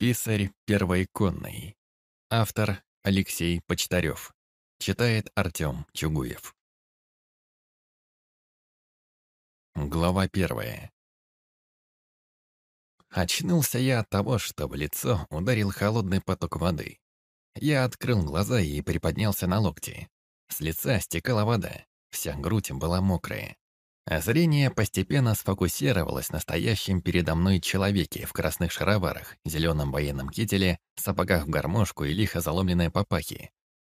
Писарь первой конной. Автор Алексей Почтарев. Читает Артем Чугуев. Глава первая. Очнулся я от того, что в лицо ударил холодный поток воды. Я открыл глаза и приподнялся на локти. С лица стекала вода, вся грудь была мокрая. А зрение постепенно сфокусировалось на стоящем передо мной человеке в красных шароварах, зеленом военном кителе, сапогах в гармошку и лихо заломленной папахе.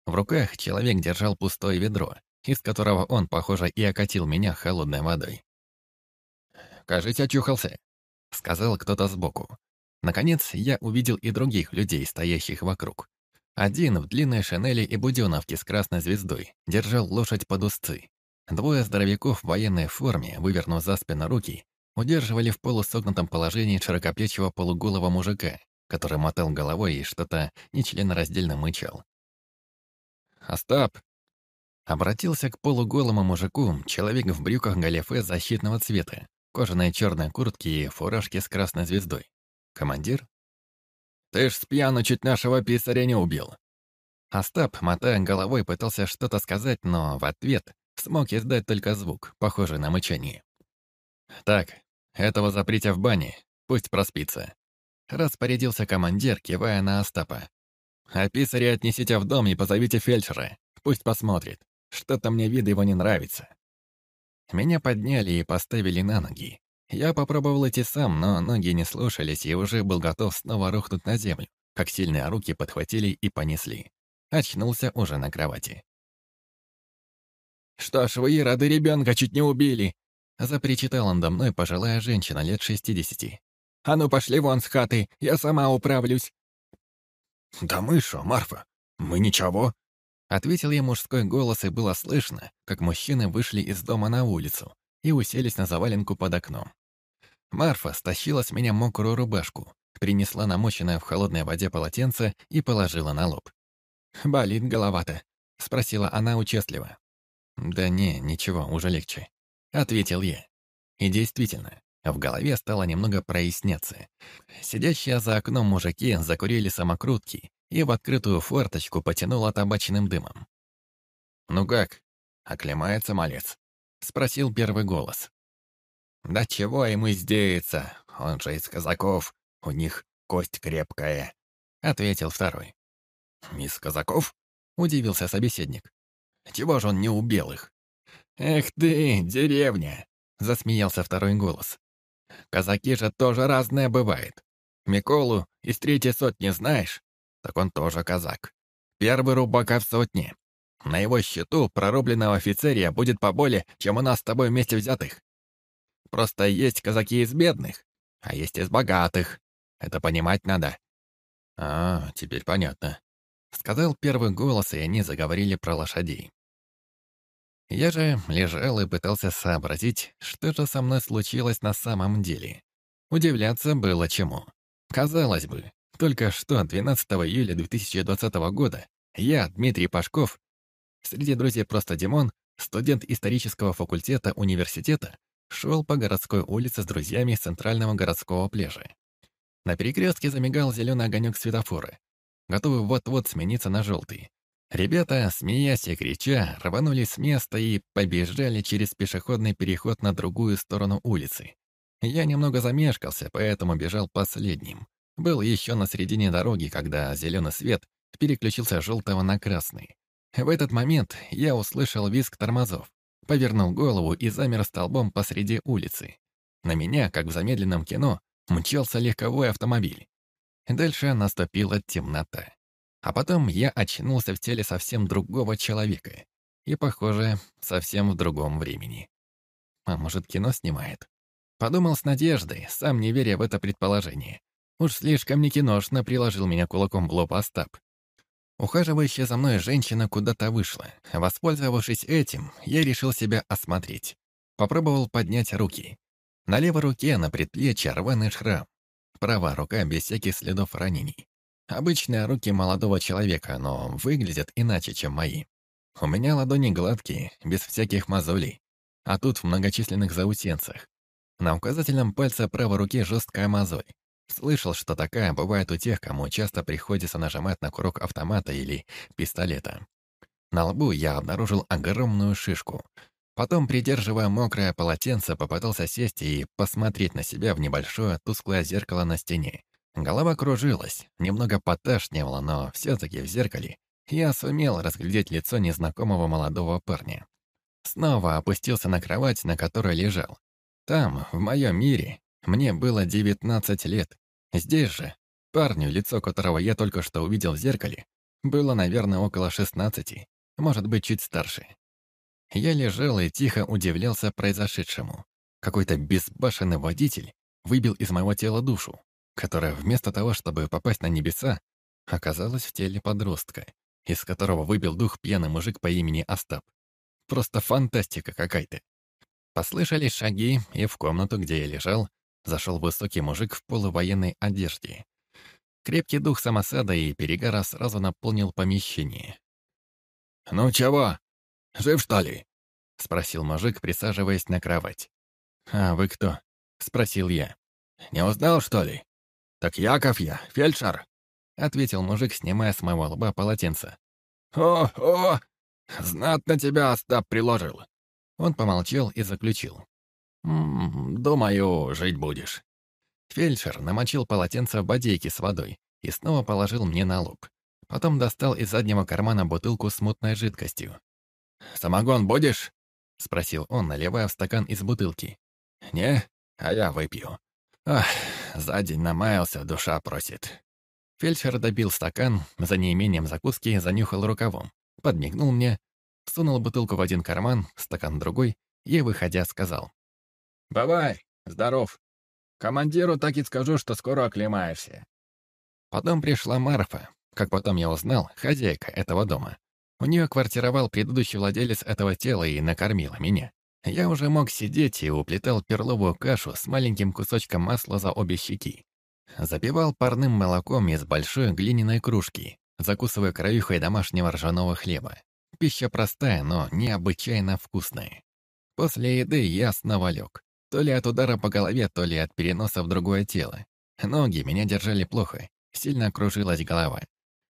В руках человек держал пустое ведро, из которого он, похоже, и окатил меня холодной водой. «Кажись, очухался», — сказал кто-то сбоку. Наконец, я увидел и других людей, стоящих вокруг. Один в длинной шинели и буденовке с красной звездой держал лошадь под узцы. Двое здоровяков в военной форме, вывернув за спину руки, удерживали в полусогнутом положении широкоплечего полуголого мужика, который мотал головой и что-то нечленораздельно мычал. «Остап!» Обратился к полуголому мужику человек в брюках галифе защитного цвета, кожаной черной куртке и фуражке с красной звездой. «Командир?» «Ты ж с пьяну чуть нашего писаря не убил!» Остап, мотая головой, пытался что-то сказать, но в ответ Смог издать только звук, похожий на мычание. «Так, этого заприте в бане, пусть проспится». Распорядился командир, кивая на Остапа. «А писаря отнесите в дом и позовите фельдшера, пусть посмотрит. Что-то мне вид его не нравится». Меня подняли и поставили на ноги. Я попробовал идти сам, но ноги не слушались и уже был готов снова рухнуть на землю, как сильные руки подхватили и понесли. Очнулся уже на кровати. «Что ж вы, рады ребенка чуть не убили!» Запричитала надо мной пожилая женщина лет шестидесяти. «А ну пошли вон с хаты, я сама управлюсь!» «Да мы шо, Марфа, мы ничего!» Ответил ей мужской голос, и было слышно, как мужчины вышли из дома на улицу и уселись на заваленку под окном. Марфа стащила с меня мокрую рубашку, принесла намоченное в холодной воде полотенце и положила на лоб. «Болит голова-то?» — спросила она участливо. «Да не, ничего, уже легче», — ответил я. И действительно, в голове стало немного проясняться. Сидящие за окном мужики закурили самокрутки и в открытую форточку потянуло табачным дымом. «Ну как, оклемается малец?» — спросил первый голос. «Да чего ему издеяться, он же из казаков, у них кость крепкая», — ответил второй. «Из казаков?» — удивился собеседник. Чего же он не убил их? «Эх ты, деревня!» — засмеялся второй голос. «Казаки же тоже разное бывает. Миколу из третьей сотни знаешь? Так он тоже казак. Первый рубака в сотне. На его счету прорубленного офицерия будет поболее, чем у нас с тобой вместе взятых. Просто есть казаки из бедных, а есть из богатых. Это понимать надо». «А, теперь понятно», — сказал первый голос, и они заговорили про лошадей. Я же лежал и пытался сообразить, что же со мной случилось на самом деле. Удивляться было чему. Казалось бы, только что 12 июля 2020 года я, Дмитрий Пашков, среди друзей просто Димон, студент исторического факультета университета, шел по городской улице с друзьями с центрального городского пляжа. На перекрестке замигал зеленый огонек светофора, готовый вот-вот смениться на желтый. Ребята, смеясь и крича, рванулись с места и побежали через пешеходный переход на другую сторону улицы. Я немного замешкался, поэтому бежал последним. Был еще на середине дороги, когда зеленый свет переключился с желтого на красный. В этот момент я услышал визг тормозов, повернул голову и замер столбом посреди улицы. На меня, как в замедленном кино, мчался легковой автомобиль. Дальше наступила темнота. А потом я очнулся в теле совсем другого человека. И, похоже, совсем в другом времени. А может, кино снимает? Подумал с надеждой, сам не веря в это предположение. Уж слишком не киношно приложил меня кулаком в лоб Остап. Ухаживающая за мной женщина куда-то вышла. Воспользовавшись этим, я решил себя осмотреть. Попробовал поднять руки. На левой руке на предплечье рваный шрам. Правая рука без всяких следов ранений. Обычные руки молодого человека, но выглядят иначе, чем мои. У меня ладони гладкие, без всяких мозолей, а тут в многочисленных заусенцах. На указательном пальце правой руки жесткая мозоль. Слышал, что такая бывает у тех, кому часто приходится нажимать на курок автомата или пистолета. На лбу я обнаружил огромную шишку. Потом, придерживая мокрое полотенце, попытался сесть и посмотреть на себя в небольшое тусклое зеркало на стене. Голова кружилась, немного поташнивала, но все-таки в зеркале я сумел разглядеть лицо незнакомого молодого парня. Снова опустился на кровать, на которой лежал. Там, в моем мире, мне было 19 лет. Здесь же, парню, лицо которого я только что увидел в зеркале, было, наверное, около 16, может быть, чуть старше. Я лежал и тихо удивлялся произошедшему. Какой-то безбашенный водитель выбил из моего тела душу, которая вместо того, чтобы попасть на небеса, оказалась в теле подростка, из которого выбил дух пьяный мужик по имени Остап. Просто фантастика какая-то. Послышались шаги, и в комнату, где я лежал, зашел высокий мужик в полувоенной одежде. Крепкий дух самосада и перегара сразу наполнил помещение. «Ну чего, жив что ли?» — спросил мужик, присаживаясь на кровать. «А вы кто?» — спросил я. «Не узнал, что ли?» «Так Яков я, фельдшер», — ответил мужик, снимая с моего лба полотенце. «О, о, знатно тебя Остап приложил». Он помолчал и заключил. «М -м, «Думаю, жить будешь». Фельдшер намочил полотенце в бодейке с водой и снова положил мне на лоб. Потом достал из заднего кармана бутылку с мутной жидкостью. «Самогон будешь?» — спросил он, наливая в стакан из бутылки. «Не, а я выпью. Ах, за день намаялся, душа просит». Фельдшер добил стакан, за неимением закуски занюхал рукавом, подмигнул мне, сунул бутылку в один карман, стакан в другой, и, выходя, сказал. «Бывай, здоров. Командиру так и скажу, что скоро оклемаешься». Потом пришла Марфа, как потом я узнал, хозяйка этого дома. У нее квартировал предыдущий владелец этого тела и накормила меня. Я уже мог сидеть и уплетал перловую кашу с маленьким кусочком масла за обе щеки. Запивал парным молоком из большой глиняной кружки, закусывая краюхой домашнего ржаного хлеба. Пища простая, но необычайно вкусная. После еды я снова лег. То ли от удара по голове, то ли от переноса в другое тело. Ноги меня держали плохо, сильно кружилась голова.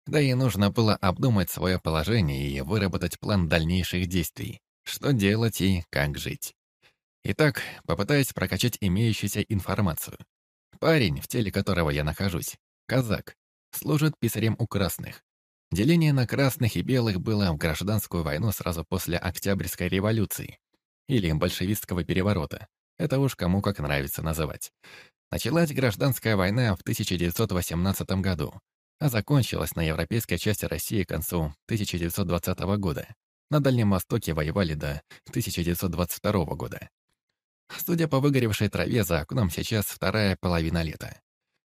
Да и нужно было обдумать свое положение и выработать план дальнейших действий. Что делать и как жить. Итак, попытаюсь прокачать имеющуюся информацию. Парень, в теле которого я нахожусь, казак, служит писарем у красных. Деление на красных и белых было в гражданскую войну сразу после Октябрьской революции или большевистского переворота. Это уж кому как нравится называть. Началась гражданская война в 1918 году, а закончилась на европейской части России к концу 1920 года. На Дальнем Востоке воевали до 1922 года. Судя по выгоревшей траве, за окном сейчас вторая половина лета.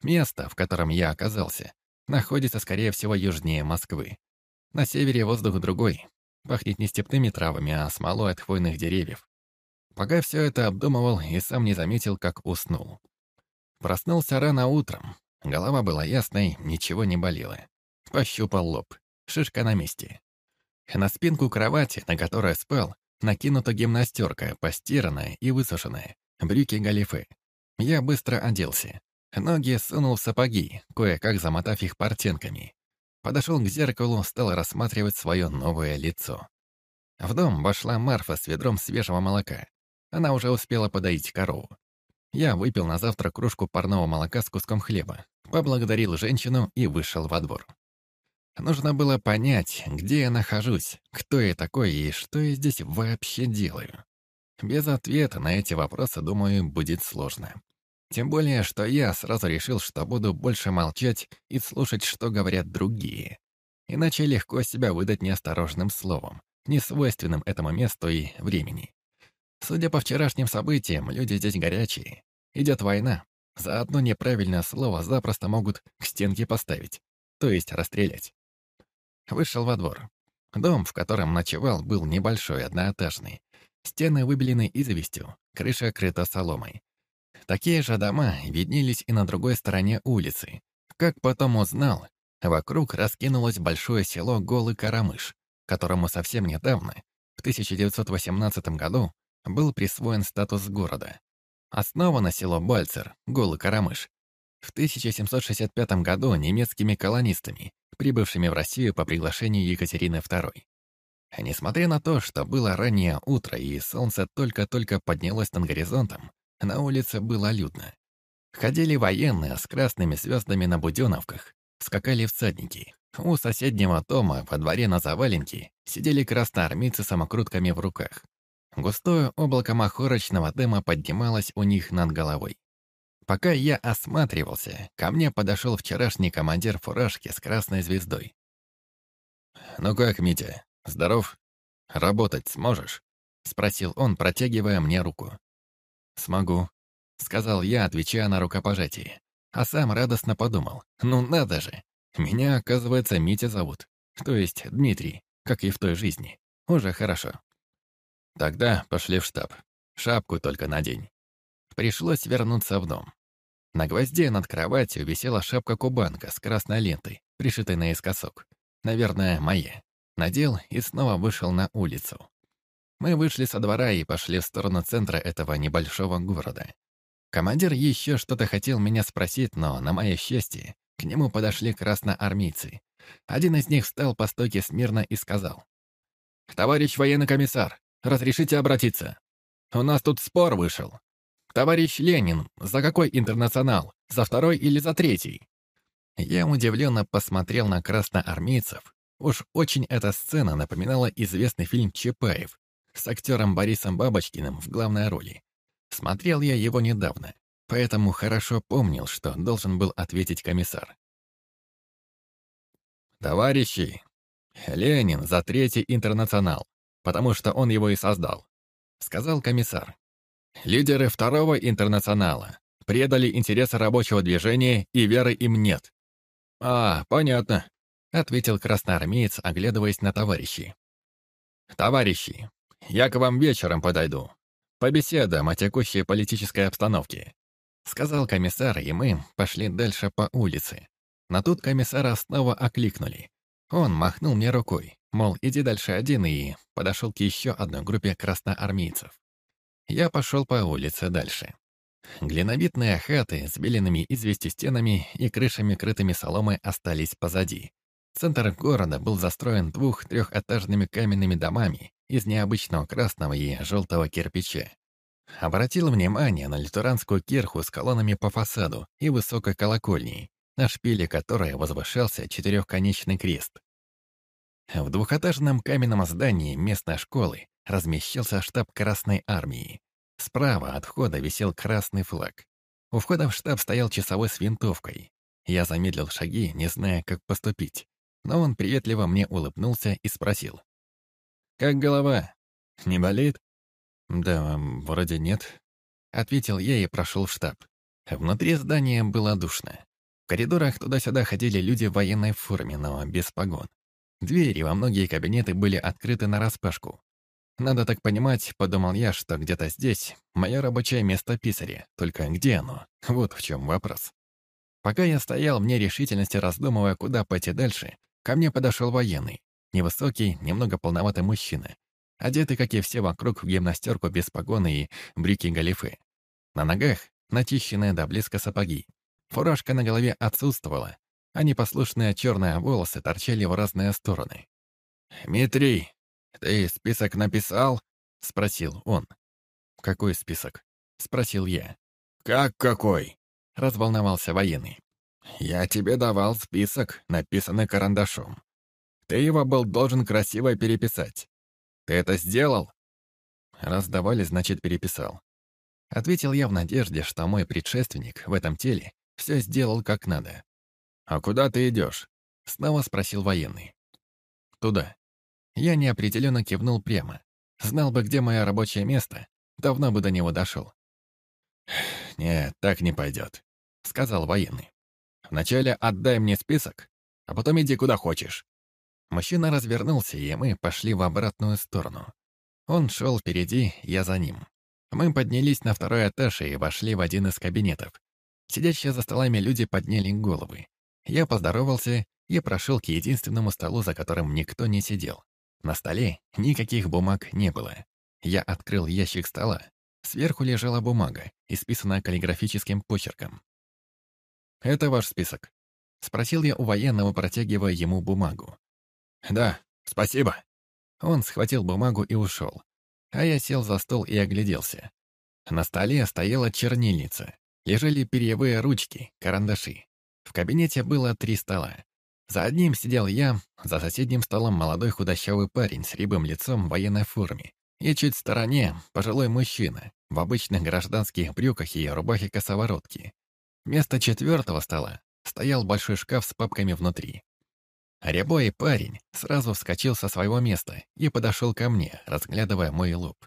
Место, в котором я оказался, находится, скорее всего, южнее Москвы. На севере воздух другой. Пахнет не степными травами, а смолой от хвойных деревьев. Пока все это обдумывал и сам не заметил, как уснул. Проснулся рано утром, Голова была ясной, ничего не болело. Пощупал лоб. Шишка на месте. На спинку кровати, на которой спал, накинута гимнастерка, постиранная и высушенная. Брюки галифе. Я быстро оделся. Ноги сунул в сапоги, кое-как замотав их портенками. Подошел к зеркалу, стал рассматривать свое новое лицо. В дом вошла Марфа с ведром свежего молока. Она уже успела подоить корову. Я выпил на завтрак кружку парного молока с куском хлеба, поблагодарил женщину и вышел во двор. Нужно было понять, где я нахожусь, кто я такой и что я здесь вообще делаю. Без ответа на эти вопросы, думаю, будет сложно. Тем более, что я сразу решил, что буду больше молчать и слушать, что говорят другие. Иначе легко себя выдать неосторожным словом, несвойственным этому месту и времени. Судя по вчерашним событиям, люди здесь горячие. Идет война. За одно неправильное слово запросто могут к стенке поставить, то есть расстрелять. Вышел во двор. Дом, в котором ночевал, был небольшой, одноэтажный. Стены выбелены известью, крыша крыта соломой. Такие же дома виднелись и на другой стороне улицы. Как потом узнал, вокруг раскинулось большое село Голый Карамыш, которому совсем недавно, в 1918 году, был присвоен статус города. Основано село Бальцер, Голый Карамыш, в в 1765 году немецкими колонистами, прибывшими в Россию по приглашению Екатерины II. Несмотря на то, что было раннее утро и солнце только-только поднялось над горизонтом, на улице было людно. Ходили военные с красными звездами на буденовках, скакали всадники. У соседнего дома во дворе на заваленке сидели красноармейцы с самокрутками в руках. Густое облако махорочного дыма поднималось у них над головой. Пока я осматривался, ко мне подошел вчерашний командир фуражки с красной звездой. «Ну как, Митя, здоров? Работать сможешь?» — спросил он, протягивая мне руку. «Смогу», — сказал я, отвечая на рукопожатие. А сам радостно подумал. «Ну надо же! Меня, оказывается, Митя зовут. То есть Дмитрий, как и в той жизни. Уже хорошо». Тогда пошли в штаб. Шапку только надень. Пришлось вернуться в дом. На гвозде над кроватью висела шапка-кубанка с красной лентой, пришитой наискосок. Наверное, моя. Надел и снова вышел на улицу. Мы вышли со двора и пошли в сторону центра этого небольшого города. Командир еще что-то хотел меня спросить, но, на мое счастье, к нему подошли красноармейцы. Один из них встал по стойке смирно и сказал. «Товарищ военный комиссар, разрешите обратиться? У нас тут спор вышел. «Товарищ Ленин, за какой интернационал? За второй или за третий?» Я удивленно посмотрел на красноармейцев. Уж очень эта сцена напоминала известный фильм «Чапаев» с актером Борисом Бабочкиным в главной роли. Смотрел я его недавно, поэтому хорошо помнил, что должен был ответить комиссар. «Товарищи, Ленин за третий интернационал, потому что он его и создал», — сказал комиссар. Лидеры второго интернационала предали интересы рабочего движения и веры им нет. «А, понятно», — ответил красноармеец, оглядываясь на товарищей. «Товарищи, я к вам вечером подойду. Побеседуем о текущей политической обстановке», — сказал комиссар, и мы пошли дальше по улице. Но тут комиссара снова окликнули. Он махнул мне рукой, мол, иди дальше один, и подошел к еще одной группе красноармейцев. Я пошел по улице дальше. Глиновидные хаты с белеными извести стенами и крышами, крытыми соломой, остались позади. Центр города был застроен двух-трехэтажными каменными домами из необычного красного и желтого кирпича. Обратил внимание на лютеранскую кирху с колоннами по фасаду и высокой колокольней, на шпиле которой возвышался четырехконечный крест. В двухэтажном каменном здании местной школы размещался штаб Красной Армии. Справа от входа висел красный флаг. У входа в штаб стоял часовой с винтовкой. Я замедлил шаги, не зная, как поступить. Но он приветливо мне улыбнулся и спросил. «Как голова? Не болит?» «Да, вроде нет», — ответил я и прошел в штаб. Внутри здания было душно. В коридорах туда-сюда ходили люди в военной форме, но без погон. Двери во многие кабинеты были открыты нараспашку. Надо так понимать, подумал я, что где-то здесь мое рабочее место писаря. Только где оно? Вот в чем вопрос. Пока я стоял в нерешительности, раздумывая, куда пойти дальше, ко мне подошел военный. Невысокий, немного полноватый мужчина. Одетый, как и все вокруг, в гимнастерку без погоны и брюки-галифе. На ногах начищенные до блеска сапоги. Фуражка на голове отсутствовала, а непослушные черные волосы торчали в разные стороны. «Митрий, «Ты список написал?» — спросил он. «Какой список?» — спросил я. «Как какой?» — разволновался военный. «Я тебе давал список, написанный карандашом. Ты его был должен красиво переписать. Ты это сделал?» «Раз давали, значит, переписал». Ответил я в надежде, что мой предшественник в этом теле все сделал как надо. «А куда ты идешь?» — снова спросил военный. «Туда», я неопределенно кивнул прямо. Знал бы, где мое рабочее место, давно бы до него дошел. «Нет, так не пойдет», — сказал военный. «Вначале отдай мне список, а потом иди куда хочешь». Мужчина развернулся, и мы пошли в обратную сторону. Он шел впереди, я за ним. Мы поднялись на второй этаж и вошли в один из кабинетов. Сидящие за столами люди подняли головы. Я поздоровался и прошел к единственному столу, за которым никто не сидел. На столе никаких бумаг не было. Я открыл ящик стола. Сверху лежала бумага, исписанная каллиграфическим почерком. Это ваш список?» Спросил я у военного, протягивая ему бумагу. «Да, спасибо». Он схватил бумагу и ушел. А я сел за стол и огляделся. На столе стояла чернильница. Лежали перьевые ручки, карандаши. В кабинете было три стола. За одним сидел я, за соседним столом молодой худощавый парень с рябым лицом в военной форме. И чуть в стороне пожилой мужчина в обычных гражданских брюках и рубахе косоворотки. Вместо четвертого стола стоял большой шкаф с папками внутри. Рябой парень сразу вскочил со своего места и подошел ко мне, разглядывая мой лоб.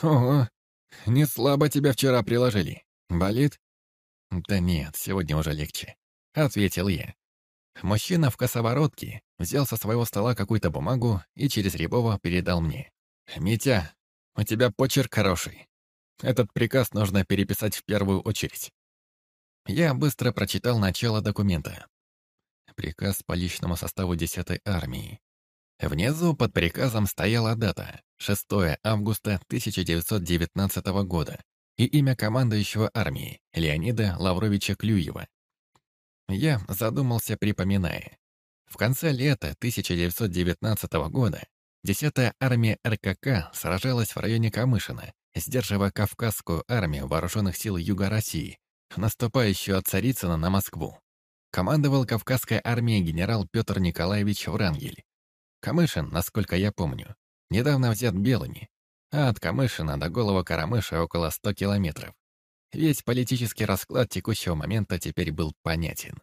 «Ого, не слабо тебя вчера приложили. Болит?» «Да нет, сегодня уже легче», — ответил я. Мужчина в косоворотке взял со своего стола какую-то бумагу и через Рябова передал мне. «Митя, у тебя почерк хороший. Этот приказ нужно переписать в первую очередь». Я быстро прочитал начало документа. Приказ по личному составу 10-й армии. Внизу под приказом стояла дата — 6 августа 1919 года и имя командующего армии Леонида Лавровича Клюева. Я задумался, припоминая. В конце лета 1919 года 10-я армия РКК сражалась в районе Камышина, сдерживая Кавказскую армию вооруженных сил Юга России, наступающую от Царицына на Москву. Командовал Кавказской армией генерал Петр Николаевич Врангель. Камышин, насколько я помню, недавно взят белыми, а от Камышина до Голого Карамыша около 100 километров. Весь политический расклад текущего момента теперь был понятен.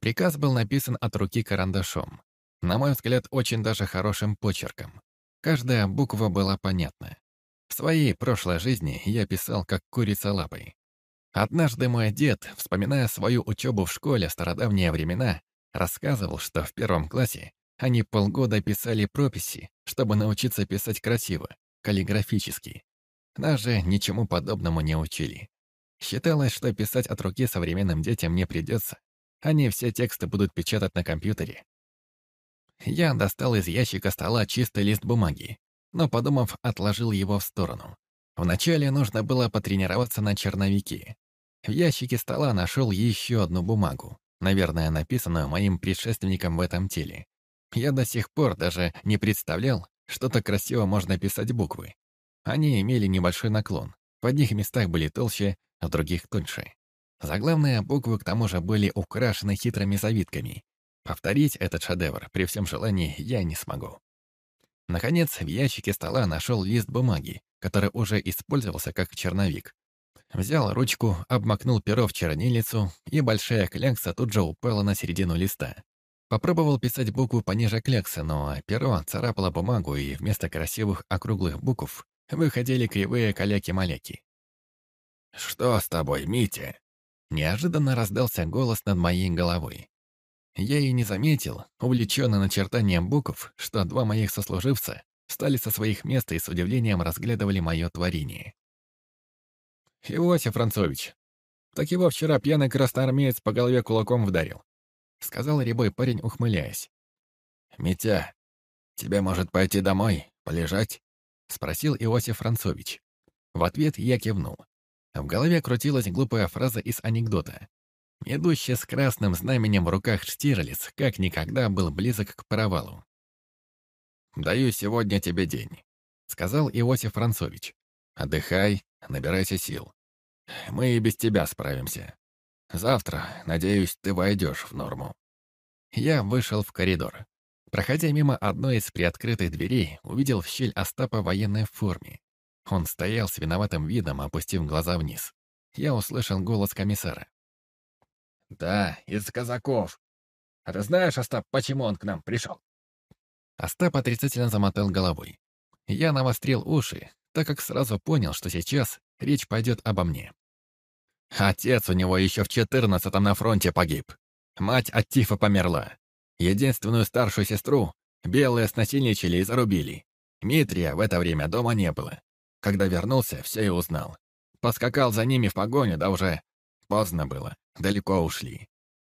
Приказ был написан от руки карандашом. На мой взгляд, очень даже хорошим почерком. Каждая буква была понятна. В своей прошлой жизни я писал как курица лапой. Однажды мой дед, вспоминая свою учебу в школе в стародавние времена, рассказывал, что в первом классе они полгода писали прописи, чтобы научиться писать красиво, каллиграфически. Нас же ничему подобному не учили. Считалось, что писать от руки современным детям не придется. Они все тексты будут печатать на компьютере. Я достал из ящика стола чистый лист бумаги, но, подумав, отложил его в сторону. Вначале нужно было потренироваться на черновике. В ящике стола нашел еще одну бумагу, наверное, написанную моим предшественником в этом теле. Я до сих пор даже не представлял, что так красиво можно писать буквы. Они имели небольшой наклон. В одних местах были толще, а в других тоньше. Заглавные буквы к тому же были украшены хитрыми завитками. Повторить этот шедевр при всем желании я не смогу. Наконец, в ящике стола нашел лист бумаги, который уже использовался как черновик, Взял ручку, обмакнул перо в чернильницу, и большая клякса тут же упала на середину листа. Попробовал писать букву пониже кляксы, но перо царапало бумагу, и вместо красивых округлых букв выходили кривые каляки-маляки. «Что с тобой, Митя?» Неожиданно раздался голос над моей головой. Я и не заметил, увлеченный начертанием букв, что два моих сослуживца встали со своих мест и с удивлением разглядывали мое творение. «Иосиф Францович, так его вчера пьяный красноармеец по голове кулаком вдарил», — сказал рябой парень, ухмыляясь. «Митя, тебе может пойти домой, полежать?» — спросил Иосиф Францович. В ответ я кивнул. В голове крутилась глупая фраза из анекдота. Идущий с красным знаменем в руках Штирлиц как никогда был близок к провалу. «Даю сегодня тебе день», — сказал Иосиф Францович. «Отдыхай, набирайся сил. Мы и без тебя справимся. Завтра, надеюсь, ты войдешь в норму». Я вышел в коридор. Проходя мимо одной из приоткрытых дверей, увидел в щель Остапа в военной форме. Он стоял с виноватым видом, опустив глаза вниз. Я услышал голос комиссара. «Да, из казаков. А ты знаешь, Остап, почему он к нам пришел?» Остап отрицательно замотал головой. Я навострил уши, так как сразу понял, что сейчас речь пойдет обо мне. Отец у него еще в четырнадцатом на фронте погиб. Мать от тифа померла. Единственную старшую сестру белые снасильничали и зарубили. Митрия в это время дома не было. Когда вернулся, все и узнал. Поскакал за ними в погоню, да уже поздно было, далеко ушли.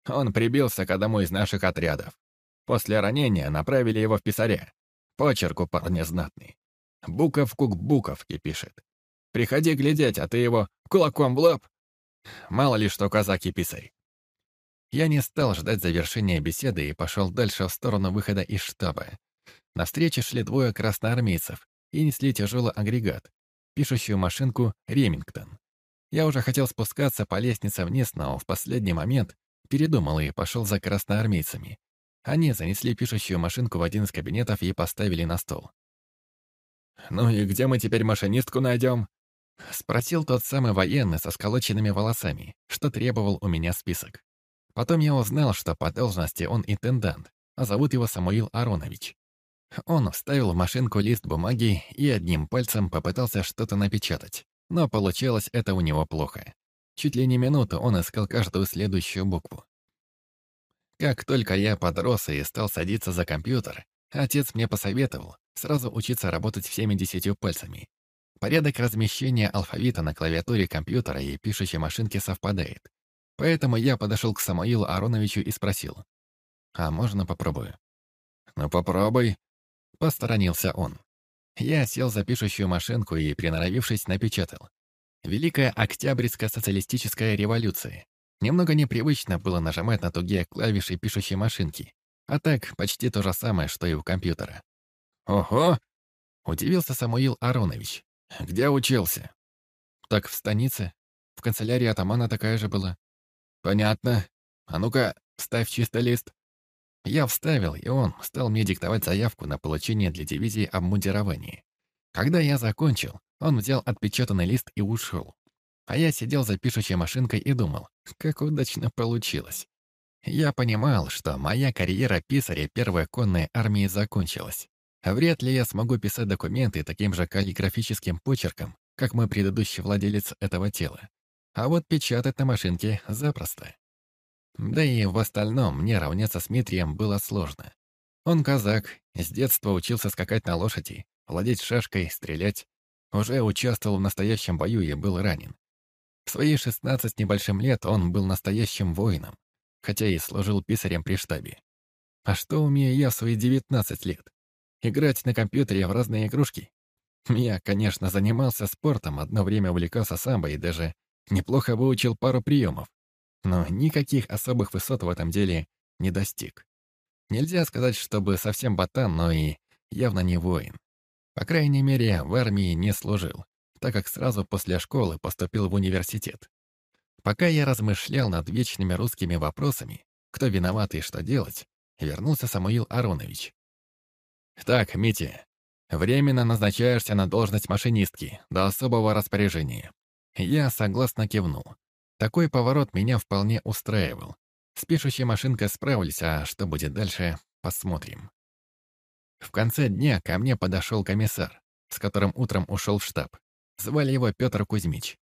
Он прибился к одному из наших отрядов. После ранения направили его в писаря. Почерк у парня знатный. Буковку к буковке пишет. Приходи глядеть, а ты его кулаком в лоб. Мало ли что казаки писарь. Я не стал ждать завершения беседы и пошел дальше в сторону выхода из штаба. На встрече шли двое красноармейцев и несли тяжелый агрегат, пишущую машинку «Ремингтон». Я уже хотел спускаться по лестнице вниз, но в последний момент передумал и пошел за красноармейцами. Они занесли пишущую машинку в один из кабинетов и поставили на стол. «Ну и где мы теперь машинистку найдем?» Спросил тот самый военный со сколоченными волосами, что требовал у меня список. Потом я узнал, что по должности он интендант, а зовут его Самуил Аронович. Он вставил в машинку лист бумаги и одним пальцем попытался что-то напечатать, но получалось это у него плохо. Чуть ли не минуту он искал каждую следующую букву. Как только я подрос и стал садиться за компьютер, отец мне посоветовал сразу учиться работать всеми десятью пальцами. Порядок размещения алфавита на клавиатуре компьютера и пишущей машинки совпадает. Поэтому я подошел к Самуилу Ароновичу и спросил. «А можно попробую?» «Ну попробуй», — посторонился он. Я сел за пишущую машинку и, приноровившись, напечатал. Великая Октябрьская социалистическая революция. Немного непривычно было нажимать на тугие клавиши пишущей машинки. А так, почти то же самое, что и у компьютера. «Ого!» — удивился Самуил Аронович. «Где учился?» «Так в станице. В канцелярии атамана такая же была». «Понятно. А ну-ка, ставь чистый лист». Я вставил, и он стал мне диктовать заявку на получение для дивизии обмундирования. Когда я закончил, он взял отпечатанный лист и ушел. А я сидел за пишущей машинкой и думал, как удачно получилось. Я понимал, что моя карьера писаря первой конной армии закончилась. Вряд ли я смогу писать документы таким же каллиграфическим почерком, как мой предыдущий владелец этого тела. А вот печатать на машинке запросто. Да и в остальном мне равняться с Митрием было сложно. Он казак, с детства учился скакать на лошади, владеть шашкой, стрелять. Уже участвовал в настоящем бою и был ранен. В свои 16 небольшим лет он был настоящим воином, хотя и служил писарем при штабе. А что умею я в свои 19 лет? Играть на компьютере в разные игрушки? Я, конечно, занимался спортом, одно время увлекался самбо и даже неплохо выучил пару приемов, но никаких особых высот в этом деле не достиг. Нельзя сказать, чтобы совсем ботан, но и явно не воин. По крайней мере, в армии не служил, так как сразу после школы поступил в университет. Пока я размышлял над вечными русскими вопросами, кто виноват и что делать, вернулся Самуил Аронович. «Так, Митя, временно назначаешься на должность машинистки до особого распоряжения». Я согласно кивнул. Такой поворот меня вполне устраивал. С пишущей машинкой справились, а что будет дальше, посмотрим. В конце дня ко мне подошел комиссар, с которым утром ушел в штаб. Звали его Петр Кузьмич.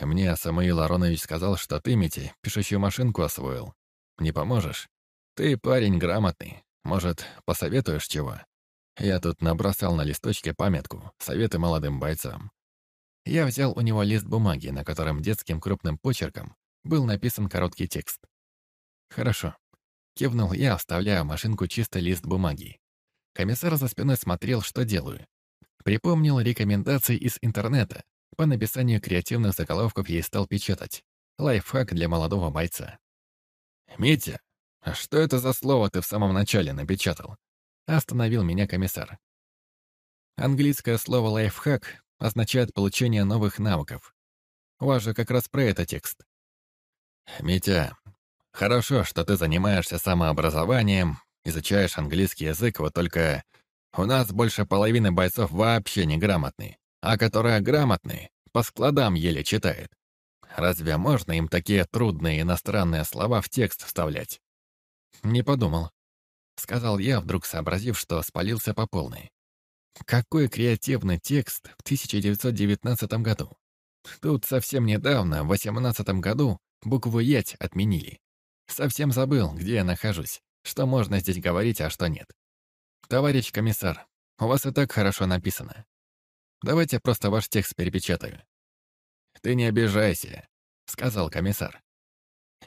«Мне Самуил Аронович сказал, что ты, Мити, пишущую машинку освоил. Не поможешь? Ты парень грамотный. Может, посоветуешь чего? Я тут набросал на листочке памятку, советы молодым бойцам. Я взял у него лист бумаги, на котором детским крупным почерком был написан короткий текст. «Хорошо», — кивнул я, вставляя в машинку чистый лист бумаги. Комиссар за спиной смотрел, что делаю. Припомнил рекомендации из интернета. По написанию креативных заголовков я стал печатать. Лайфхак для молодого бойца. «Митя, а что это за слово ты в самом начале напечатал?» Остановил меня комиссар. Английское слово «лайфхак» означает получение новых навыков. У вас же как раз про это текст. «Митя, хорошо, что ты занимаешься самообразованием, изучаешь английский язык, вот только у нас больше половины бойцов вообще не грамотны, а которые грамотны, по складам еле читают. Разве можно им такие трудные иностранные слова в текст вставлять?» «Не подумал», — сказал я, вдруг сообразив, что спалился по полной. Какой креативный текст в 1919 году. Тут совсем недавно, в 18 году, букву «Ять» отменили. Совсем забыл, где я нахожусь, что можно здесь говорить, а что нет. Товарищ комиссар, у вас и так хорошо написано. Давайте просто ваш текст перепечатаю. Ты не обижайся, сказал комиссар.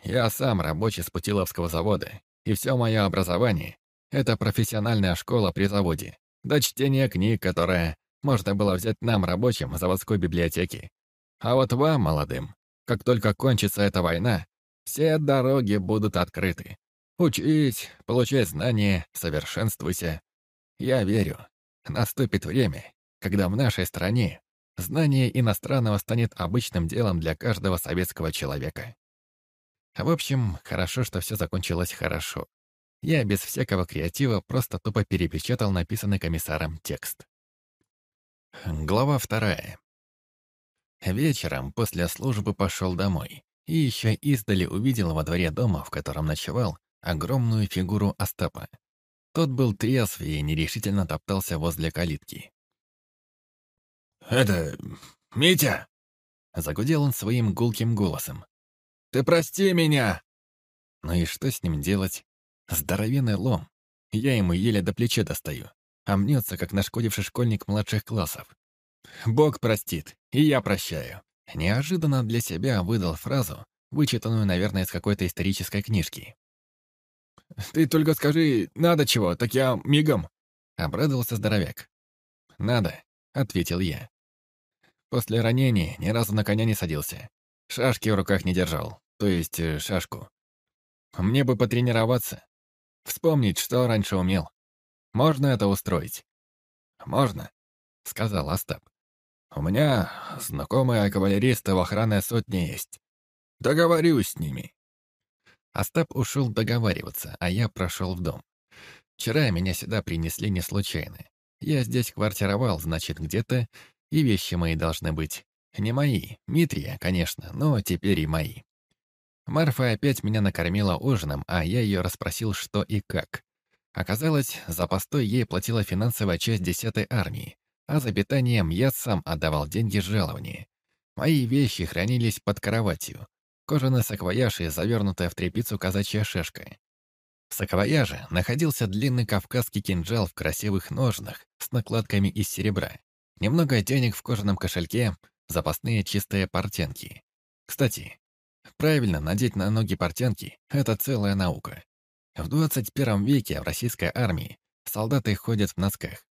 Я сам рабочий с Путиловского завода, и все мое образование — это профессиональная школа при заводе до чтения книг, которое можно было взять нам, рабочим, заводской библиотеке. А вот вам, молодым, как только кончится эта война, Все дороги будут открыты. Учись, получай знания, совершенствуйся. Я верю, наступит время, когда в нашей стране знание иностранного станет обычным делом для каждого советского человека. В общем, хорошо, что все закончилось хорошо. Я без всякого креатива просто тупо перепечатал написанный комиссаром текст. Глава вторая. Вечером после службы пошел домой и еще издали увидел во дворе дома, в котором ночевал, огромную фигуру Остапа. Тот был трезв и нерешительно топтался возле калитки. «Это... Митя!» Загудел он своим гулким голосом. «Ты прости меня!» Ну и что с ним делать? Здоровенный лом. Я ему еле до плеча достаю, а мнется, как нашкодивший школьник младших классов. Бог простит, и я прощаю. Неожиданно для себя выдал фразу, вычитанную, наверное, из какой-то исторической книжки. «Ты только скажи, надо чего, так я мигом!» Обрадовался здоровяк. «Надо», — ответил я. После ранения ни разу на коня не садился. Шашки в руках не держал, то есть э, шашку. Мне бы потренироваться. Вспомнить, что раньше умел. Можно это устроить? Можно, сказал Остап. У меня знакомые кавалеристы в охранной сотне есть. Договорюсь с ними. Остап ушел договариваться, а я прошел в дом. Вчера меня сюда принесли не случайно. Я здесь квартировал, значит, где-то, и вещи мои должны быть. Не мои, Митрия, конечно, но теперь и мои. Марфа опять меня накормила ужином, а я ее расспросил, что и как. Оказалось, за постой ей платила финансовая часть 10-й армии, а за питанием я сам отдавал деньги жалования. Мои вещи хранились под кроватью. Кожаный саквояж и завернутая в тряпицу казачья шешка. В саквояже находился длинный кавказский кинжал в красивых ножнах с накладками из серебра. Немного денег в кожаном кошельке, запасные чистые портянки. Кстати, правильно надеть на ноги портянки — это целая наука. В 21 веке в российской армии солдаты ходят в носках.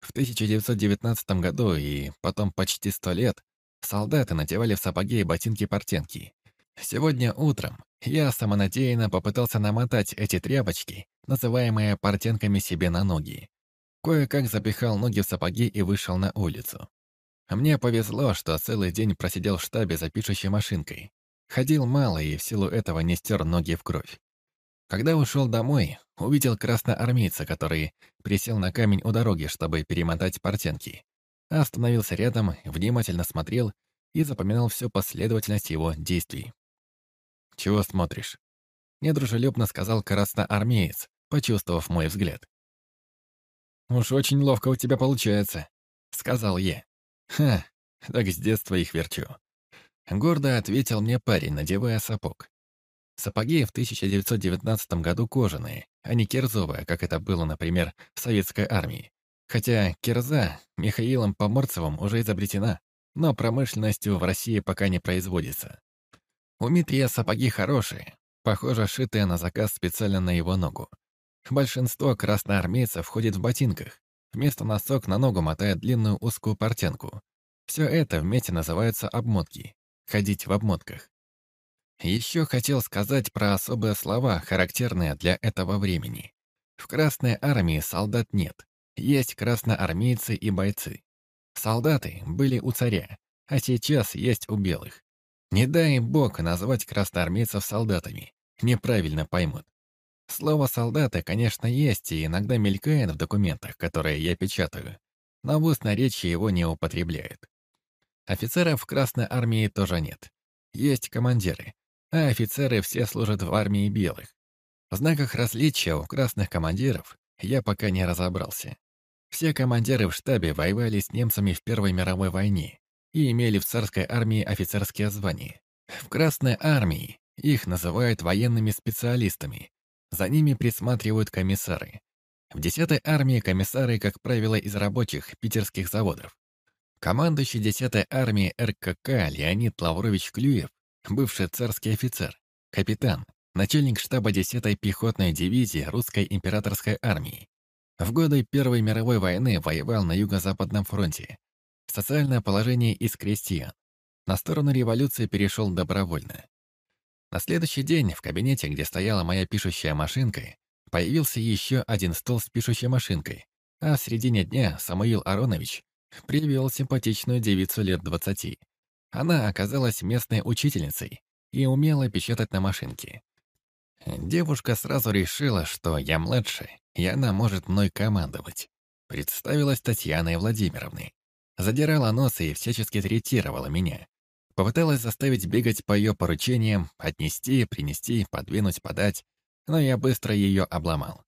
В 1919 году и потом почти сто лет солдаты надевали в сапоги и ботинки-портянки. Сегодня утром я самонадеянно попытался намотать эти тряпочки, называемые портянками себе на ноги. Кое-как запихал ноги в сапоги и вышел на улицу. Мне повезло, что целый день просидел в штабе за пишущей машинкой. Ходил мало и в силу этого не стер ноги в кровь. Когда ушел домой, увидел красноармейца, который присел на камень у дороги, чтобы перемотать портянки. Остановился рядом, внимательно смотрел и запоминал всю последовательность его действий. «Чего смотришь?» Недружелюбно сказал красноармеец, почувствовав мой взгляд. «Уж очень ловко у тебя получается», — сказал я. «Ха, так с детства их верчу». Гордо ответил мне парень, надевая сапог. Сапоги в 1919 году кожаные, а не кирзовые, как это было, например, в советской армии. Хотя кирза Михаилом Поморцевым уже изобретена, но промышленностью в России пока не производится. У Митрия сапоги хорошие, похоже, шитые на заказ специально на его ногу. Большинство красноармейцев ходит в ботинках. Вместо носок на ногу мотает длинную узкую портянку. Все это вместе называется обмотки. Ходить в обмотках. Еще хотел сказать про особые слова, характерные для этого времени. В Красной армии солдат нет. Есть красноармейцы и бойцы. Солдаты были у царя, а сейчас есть у белых. Не дай бог назвать красноармейцев солдатами. Неправильно поймут. Слово «солдаты», конечно, есть и иногда мелькает в документах, которые я печатаю, но в устной речи его не употребляют. Офицеров в Красной армии тоже нет. Есть командиры, а офицеры все служат в армии белых. В знаках различия у красных командиров я пока не разобрался. Все командиры в штабе воевали с немцами в Первой мировой войне и имели в царской армии офицерские звания. В Красной армии их называют военными специалистами. За ними присматривают комиссары. В 10-й армии комиссары, как правило, из рабочих питерских заводов. Командующий 10-й армии РКК Леонид Лаврович Клюев бывший царский офицер, капитан, начальник штаба 10-й пехотной дивизии русской императорской армии. В годы Первой мировой войны воевал на Юго-Западном фронте. Социальное положение из крестьян. На сторону революции перешел добровольно. На следующий день в кабинете, где стояла моя пишущая машинка, появился еще один стол с пишущей машинкой, а в середине дня Самуил Аронович привел симпатичную девицу лет двадцати. Она оказалась местной учительницей и умела печатать на машинке. Девушка сразу решила, что я младше, и она может мной командовать. Представилась Татьяной Владимировной. Задирала нос и всячески третировала меня. Попыталась заставить бегать по ее поручениям, отнести, принести, подвинуть, подать, но я быстро ее обломал.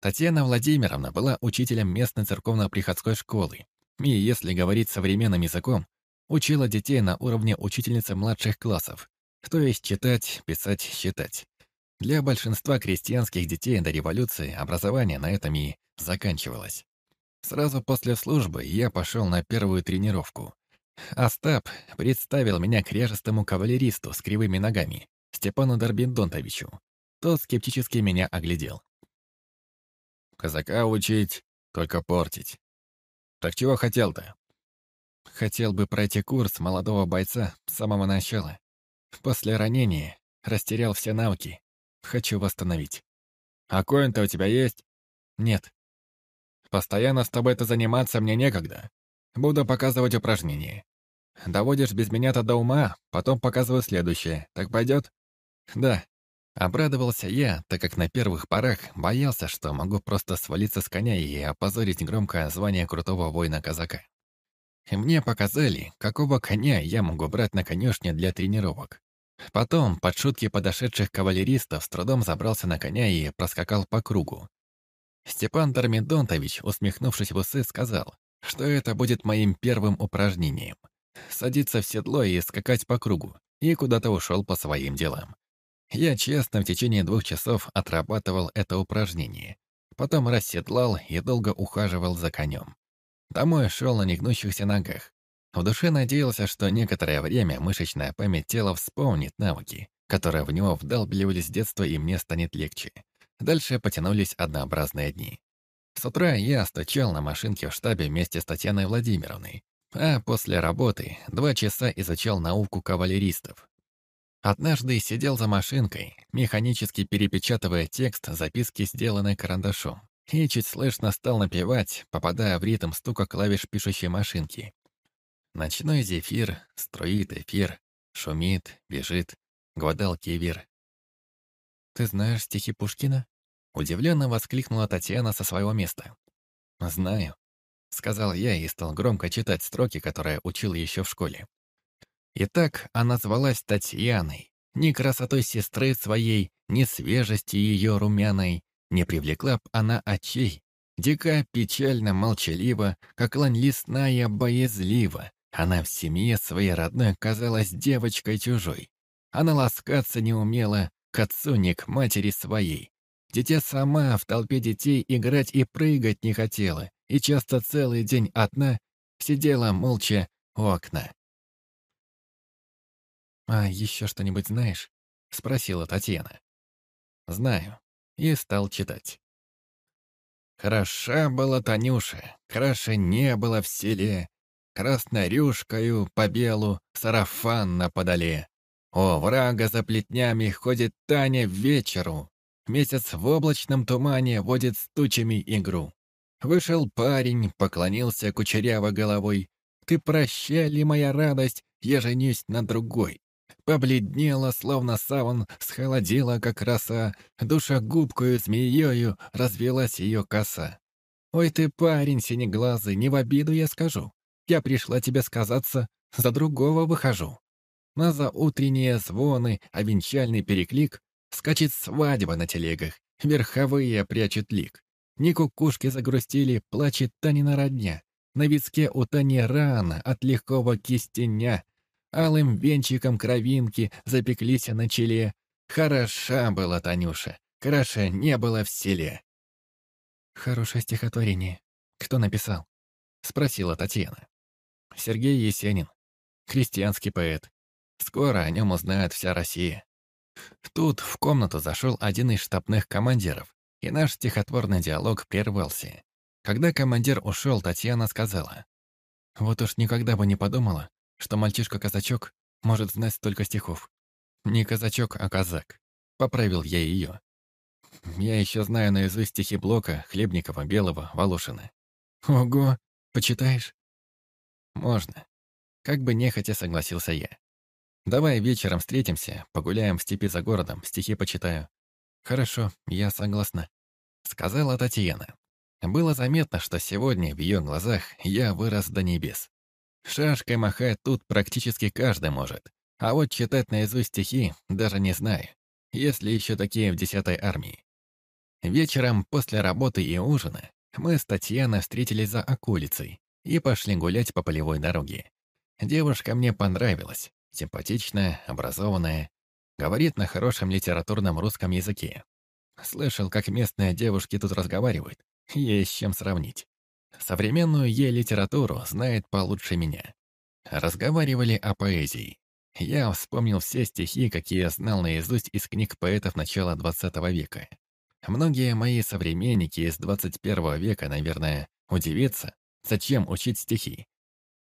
Татьяна Владимировна была учителем местной церковно-приходской школы, и, если говорить современным языком, учила детей на уровне учительницы младших классов, то есть читать, писать, считать. Для большинства крестьянских детей до революции образование на этом и заканчивалось. Сразу после службы я пошел на первую тренировку. Остап представил меня кряжестому кавалеристу с кривыми ногами, Степану Дорбиндонтовичу. Тот скептически меня оглядел. «Казака учить, только портить. Так чего хотел-то?» Хотел бы пройти курс молодого бойца с самого начала. После ранения растерял все навыки, Хочу восстановить. А коин-то у тебя есть? Нет. Постоянно с тобой-то заниматься мне некогда. Буду показывать упражнения. Доводишь без меня-то до ума, потом показываю следующее. Так пойдет? Да. Обрадовался я, так как на первых порах боялся, что могу просто свалиться с коня и опозорить громкое звание крутого воина-казака. Мне показали, какого коня я могу брать на конюшне для тренировок. Потом, под шутки подошедших кавалеристов, с трудом забрался на коня и проскакал по кругу. Степан Дармидонтович, усмехнувшись в усы, сказал, что это будет моим первым упражнением. Садиться в седло и скакать по кругу, и куда-то ушел по своим делам. Я честно в течение двух часов отрабатывал это упражнение. Потом расседлал и долго ухаживал за конем. Домой шел на негнущихся ногах. В душе надеялся, что некоторое время мышечная память тела вспомнит навыки, которые в него вдалбливались с детства, и мне станет легче. Дальше потянулись однообразные дни. С утра я стучал на машинке в штабе вместе с Татьяной Владимировной, а после работы два часа изучал науку кавалеристов. Однажды сидел за машинкой, механически перепечатывая текст записки, сделанной карандашом, и чуть слышно стал напевать, попадая в ритм стука клавиш пишущей машинки. Ночной зефир струит эфир, шумит, бежит, гвадалкивир. «Ты знаешь стихи Пушкина?» Удивленно воскликнула Татьяна со своего места. «Знаю», — сказал я и стал громко читать строки, которые учил еще в школе. Итак, она звалась Татьяной. Ни красотой сестры своей, ни свежестью ее румяной не привлекла б она очей. Дика, печально, молчалива, как лань лесная, боязлива, она в семье своей родной казалась девочкой чужой. Она ласкаться не умела, к отцу не к матери своей. Дитя сама в толпе детей играть и прыгать не хотела, и часто целый день одна сидела молча у окна. «А еще что-нибудь знаешь?» — спросила Татьяна. «Знаю». И стал читать. Хороша была Танюша, краше не было в селе, Краснорюшкою по белу, сарафан на подоле. О, врага за плетнями ходит Таня вечеру. Месяц в облачном тумане водит с тучами игру. Вышел парень, поклонился кучеряво головой. «Ты прощали, моя радость, я женюсь на другой». Побледнела, словно саван, схолодела, как роса, душа губкою змеёю развелась ее коса. «Ой ты, парень синеглазый, не в обиду я скажу. Я пришла тебе сказаться, за другого выхожу. На заутренние звоны, а венчальный переклик Скачет свадьба на телегах, верховые прячут лик. Ни кукушки загрустили, плачет Танина родня. На виске у Тани рана от легкого кистеня. Алым венчиком кровинки запеклись на челе. Хороша была Танюша, краше не было в селе. «Хорошее стихотворение. Кто написал?» — спросила Татьяна. Сергей Есенин. Крестьянский поэт. Скоро о нем узнает вся Россия. Тут в комнату зашел один из штабных командиров, и наш стихотворный диалог прервался. Когда командир ушел, Татьяна сказала, «Вот уж никогда бы не подумала, что мальчишка-казачок может знать столько стихов. Не казачок, а казак. Поправил я ее. Я еще знаю наизусть стихи Блока, Хлебникова, Белого, Волошина. Ого, почитаешь? Можно. Как бы нехотя согласился я. Давай вечером встретимся, погуляем в степи за городом, стихи почитаю. Хорошо, я согласна. Сказала Татьяна. Было заметно, что сегодня в ее глазах я вырос до небес. Шашкой махать тут практически каждый может. А вот читать наизусть стихи даже не знаю, если еще такие в десятой армии. Вечером после работы и ужина мы с Татьяной встретились за околицей и пошли гулять по полевой дороге. Девушка мне понравилась, симпатичная, образованная, говорит на хорошем литературном русском языке. Слышал, как местные девушки тут разговаривают, есть с чем сравнить. Современную ей литературу знает получше меня. Разговаривали о поэзии. Я вспомнил все стихи, какие я знал наизусть из книг поэтов начала XX века. Многие мои современники из 21 века, наверное, удивятся, зачем учить стихи.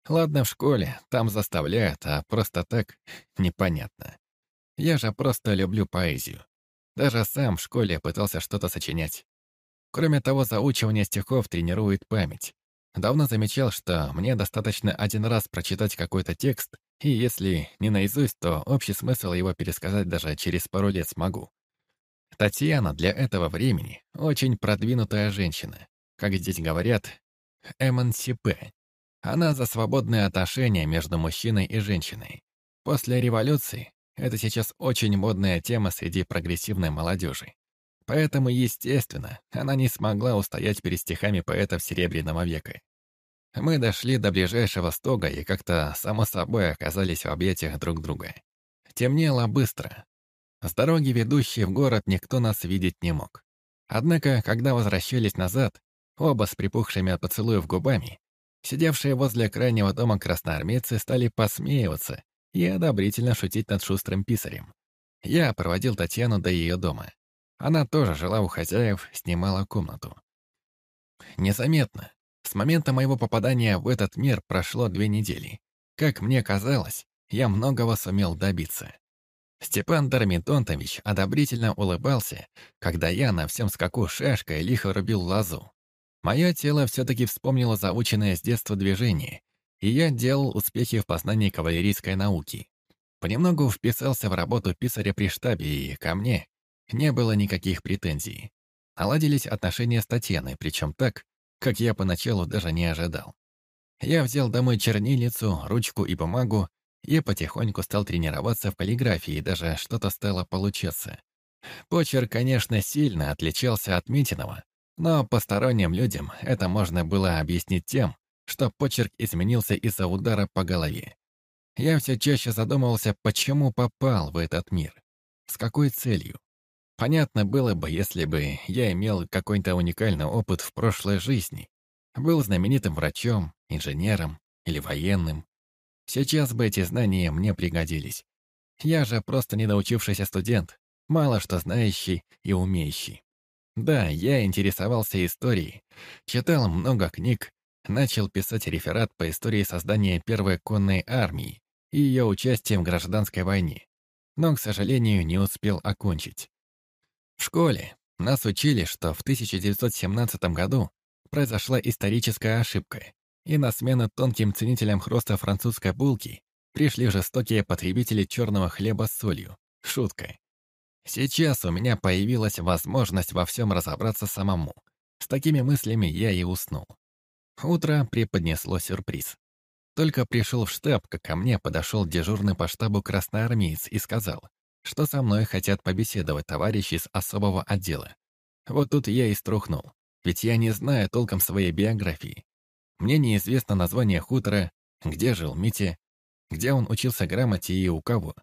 Ладно, в школе, там заставляют, а просто так непонятно. Я же просто люблю поэзию. Даже сам в школе пытался что-то сочинять. Кроме того, заучивание стихов тренирует память. Давно замечал, что мне достаточно один раз прочитать какой-то текст, и если не наизусть, то общий смысл его пересказать даже через пару лет смогу. Татьяна для этого времени очень продвинутая женщина. Как здесь говорят, эмансипе. Она за свободные отношения между мужчиной и женщиной. После революции это сейчас очень модная тема среди прогрессивной молодежи. Поэтому, естественно, она не смогла устоять перед стихами поэтов Серебряного века. Мы дошли до ближайшего стога и как-то само собой оказались в объятиях друг друга. Темнело быстро. С дороги, ведущей в город, никто нас видеть не мог. Однако, когда возвращались назад, оба с припухшими от поцелуев губами, сидевшие возле крайнего дома красноармейцы стали посмеиваться и одобрительно шутить над шустрым писарем. Я проводил Татьяну до ее дома. Она тоже жила у хозяев, снимала комнату. Незаметно. С момента моего попадания в этот мир прошло две недели. Как мне казалось, я многого сумел добиться. Степан Дармитонтович одобрительно улыбался, когда я на всем скаку шашкой лихо рубил лазу. Мое тело все-таки вспомнило заученное с детства движение, и я делал успехи в познании кавалерийской науки. Понемногу вписался в работу писаря при штабе, и ко мне не было никаких претензий. Наладились отношения с Татьяной, причем так, как я поначалу даже не ожидал. Я взял домой чернильницу, ручку и бумагу и потихоньку стал тренироваться в каллиграфии, даже что-то стало получаться. Почерк, конечно, сильно отличался от Митиного, но посторонним людям это можно было объяснить тем, что почерк изменился из-за удара по голове. Я все чаще задумывался, почему попал в этот мир, с какой целью. Понятно было бы, если бы я имел какой-то уникальный опыт в прошлой жизни. Был знаменитым врачом, инженером или военным. Сейчас бы эти знания мне пригодились. Я же просто недоучившийся студент, мало что знающий и умеющий. Да, я интересовался историей, читал много книг, начал писать реферат по истории создания Первой конной армии и ее участия в гражданской войне, но, к сожалению, не успел окончить. В школе нас учили, что в 1917 году произошла историческая ошибка, и на смену тонким ценителям хруста французской булки пришли жестокие потребители черного хлеба с солью. Шутка. Сейчас у меня появилась возможность во всем разобраться самому. С такими мыслями я и уснул. Утро преподнесло сюрприз. Только пришел в штаб, как ко мне подошел дежурный по штабу красноармеец и сказал, что со мной хотят побеседовать товарищи из особого отдела. Вот тут я и струхнул, ведь я не знаю толком своей биографии. Мне неизвестно название хутора, где жил Митя, где он учился грамоте и у кого.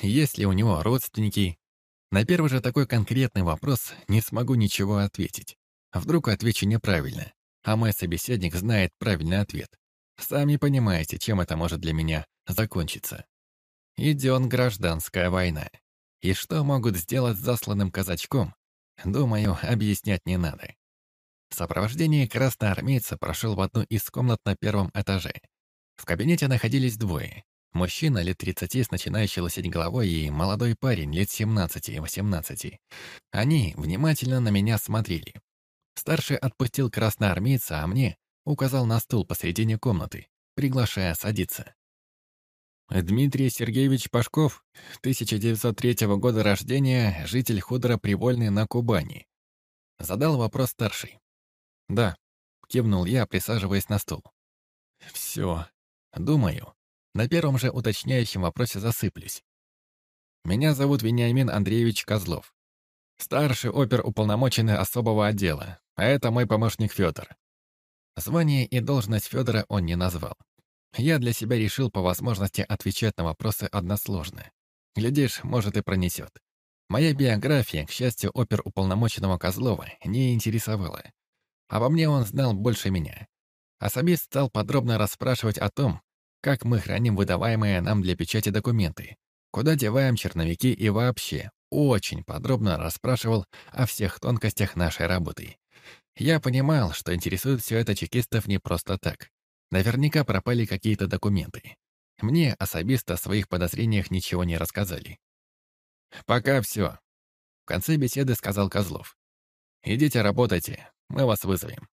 Есть ли у него родственники? На первый же такой конкретный вопрос не смогу ничего ответить. Вдруг отвечу неправильно, а мой собеседник знает правильный ответ. Сами понимаете, чем это может для меня закончиться. Идет гражданская война. И что могут сделать засланным казачком, думаю, объяснять не надо. В сопровождении красноармейца прошел в одну из комнат на первом этаже. В кабинете находились двое. Мужчина лет 30 с начинающей лысеть головой и молодой парень лет 17-18. Они внимательно на меня смотрели. Старший отпустил красноармейца, а мне указал на стул посредине комнаты, приглашая садиться. Дмитрий Сергеевич Пашков, 1903 года рождения, житель худора Привольный на Кубани. Задал вопрос старший. «Да», — кивнул я, присаживаясь на стул. «Все. Думаю, на первом же уточняющем вопросе засыплюсь. Меня зовут Вениамин Андреевич Козлов. Старший опер-уполномоченный особого отдела, а это мой помощник Федор. Звание и должность Федора он не назвал. Я для себя решил по возможности отвечать на вопросы односложно. Глядишь, может и пронесет. Моя биография, к счастью, опер-уполномоченного Козлова не интересовала. Обо мне он знал больше меня. Особист стал подробно расспрашивать о том, как мы храним выдаваемые нам для печати документы, куда деваем черновики и вообще очень подробно расспрашивал о всех тонкостях нашей работы. Я понимал, что интересует все это чекистов не просто так. Наверняка пропали какие-то документы. Мне особисто о своих подозрениях ничего не рассказали. «Пока все», — в конце беседы сказал Козлов. «Идите работайте, мы вас вызовем».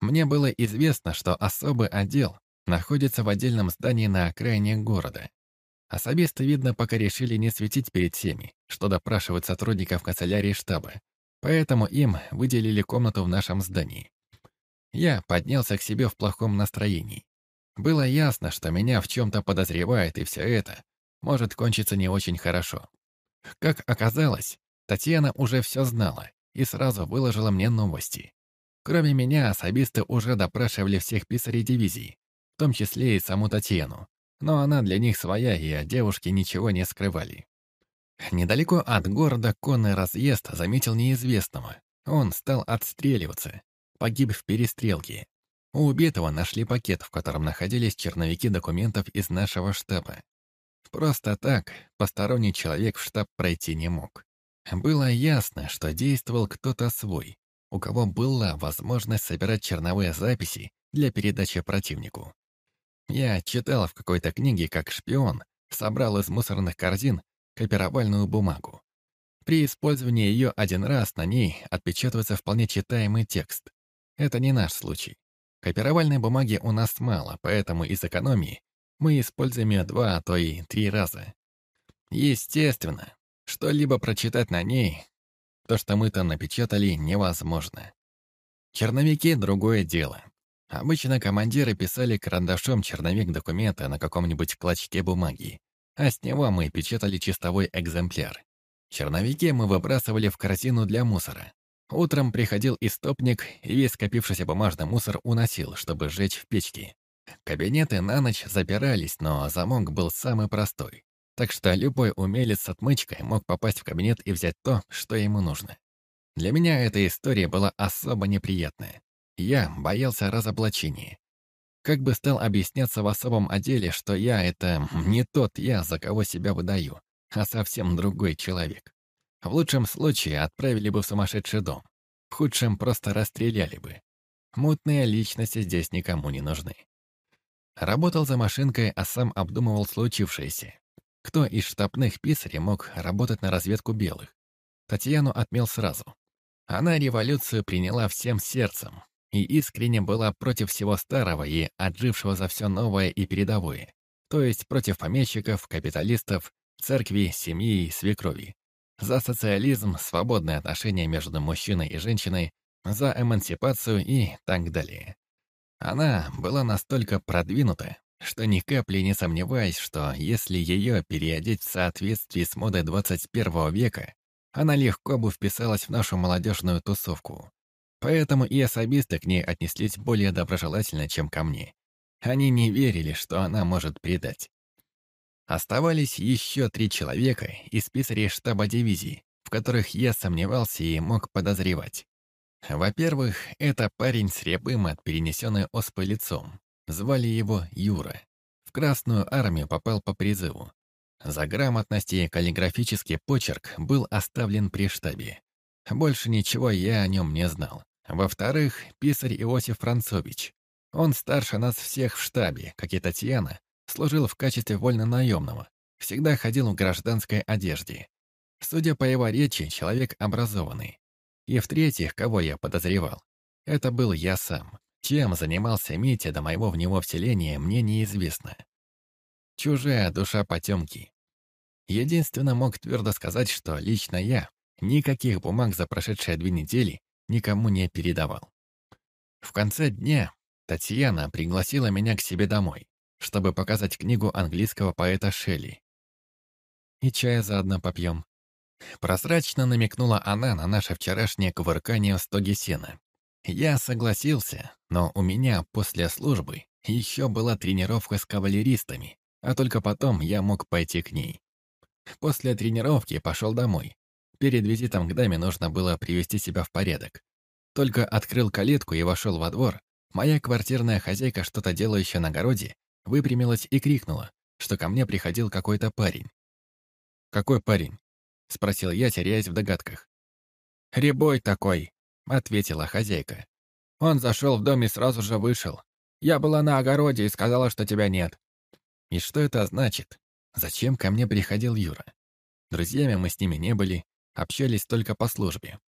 Мне было известно, что особый отдел находится в отдельном здании на окраине города. Особисты, видно, пока решили не светить перед всеми, что допрашивают сотрудников канцелярии штаба, поэтому им выделили комнату в нашем здании. Я поднялся к себе в плохом настроении. Было ясно, что меня в чем-то подозревает, и все это может кончиться не очень хорошо. Как оказалось, Татьяна уже все знала и сразу выложила мне новости. Кроме меня, особисты уже допрашивали всех писарей дивизии, в том числе и саму Татьяну. Но она для них своя, и о девушке ничего не скрывали. Недалеко от города конный разъезд заметил неизвестного. Он стал отстреливаться, погиб в перестрелке. У убитого нашли пакет, в котором находились черновики документов из нашего штаба. Просто так посторонний человек в штаб пройти не мог. Было ясно, что действовал кто-то свой, у кого была возможность собирать черновые записи для передачи противнику. Я читал в какой-то книге, как шпион собрал из мусорных корзин копировальную бумагу. При использовании ее один раз на ней отпечатывается вполне читаемый текст. Это не наш случай. Копировальной бумаги у нас мало, поэтому из экономии мы используем ее два, а то и три раза. Естественно, что-либо прочитать на ней, то, что мы там напечатали, невозможно. Черновики — другое дело. Обычно командиры писали карандашом черновик документа на каком-нибудь клочке бумаги, а с него мы печатали чистовой экземпляр. Черновики мы выбрасывали в корзину для мусора, Утром приходил истопник и весь скопившийся бумажный мусор уносил, чтобы сжечь в печке. Кабинеты на ночь запирались, но замок был самый простой. Так что любой умелец с отмычкой мог попасть в кабинет и взять то, что ему нужно. Для меня эта история была особо неприятная. Я боялся разоблачения. Как бы стал объясняться в особом отделе, что я — это не тот я, за кого себя выдаю, а совсем другой человек. В лучшем случае отправили бы в сумасшедший дом. В худшем просто расстреляли бы. Мутные личности здесь никому не нужны. Работал за машинкой, а сам обдумывал случившееся. Кто из штабных писарей мог работать на разведку белых? Татьяну отмел сразу. Она революцию приняла всем сердцем и искренне была против всего старого и отжившего за все новое и передовое, то есть против помещиков, капиталистов, церкви, семьи и свекрови. За социализм, свободные отношения между мужчиной и женщиной, за эмансипацию и так далее. Она была настолько продвинута, что ни капли не сомневаясь, что если ее переодеть в соответствии с модой 21 века, она легко бы вписалась в нашу молодежную тусовку. Поэтому и особисты к ней отнеслись более доброжелательно, чем ко мне. Они не верили, что она может предать. Оставались еще три человека из писарей штаба дивизии, в которых я сомневался и мог подозревать. Во-первых, это парень с рябым от перенесенной оспы лицом. Звали его Юра. В Красную армию попал по призыву. За грамотность и каллиграфический почерк был оставлен при штабе. Больше ничего я о нем не знал. Во-вторых, писарь Иосиф Францович. Он старше нас всех в штабе, как и Татьяна, служил в качестве вольно-наемного, всегда ходил в гражданской одежде. Судя по его речи, человек образованный. И в-третьих, кого я подозревал, это был я сам. Чем занимался Митя до моего в него вселения, мне неизвестно. Чужая душа потемки. Единственно мог твердо сказать, что лично я никаких бумаг за прошедшие две недели никому не передавал. В конце дня Татьяна пригласила меня к себе домой, чтобы показать книгу английского поэта Шелли. И чая заодно попьем. Прозрачно намекнула она на наше вчерашнее кувыркание в стоге сена. Я согласился, но у меня после службы еще была тренировка с кавалеристами, а только потом я мог пойти к ней. После тренировки пошел домой. Перед визитом к даме нужно было привести себя в порядок. Только открыл калитку и вошел во двор, моя квартирная хозяйка, что-то делающая на огороде, выпрямилась и крикнула, что ко мне приходил какой-то парень. «Какой парень?» — спросил я, теряясь в догадках. «Рябой такой», — ответила хозяйка. «Он зашел в дом и сразу же вышел. Я была на огороде и сказала, что тебя нет». «И что это значит? Зачем ко мне приходил Юра? Друзьями мы с ними не были, общались только по службе.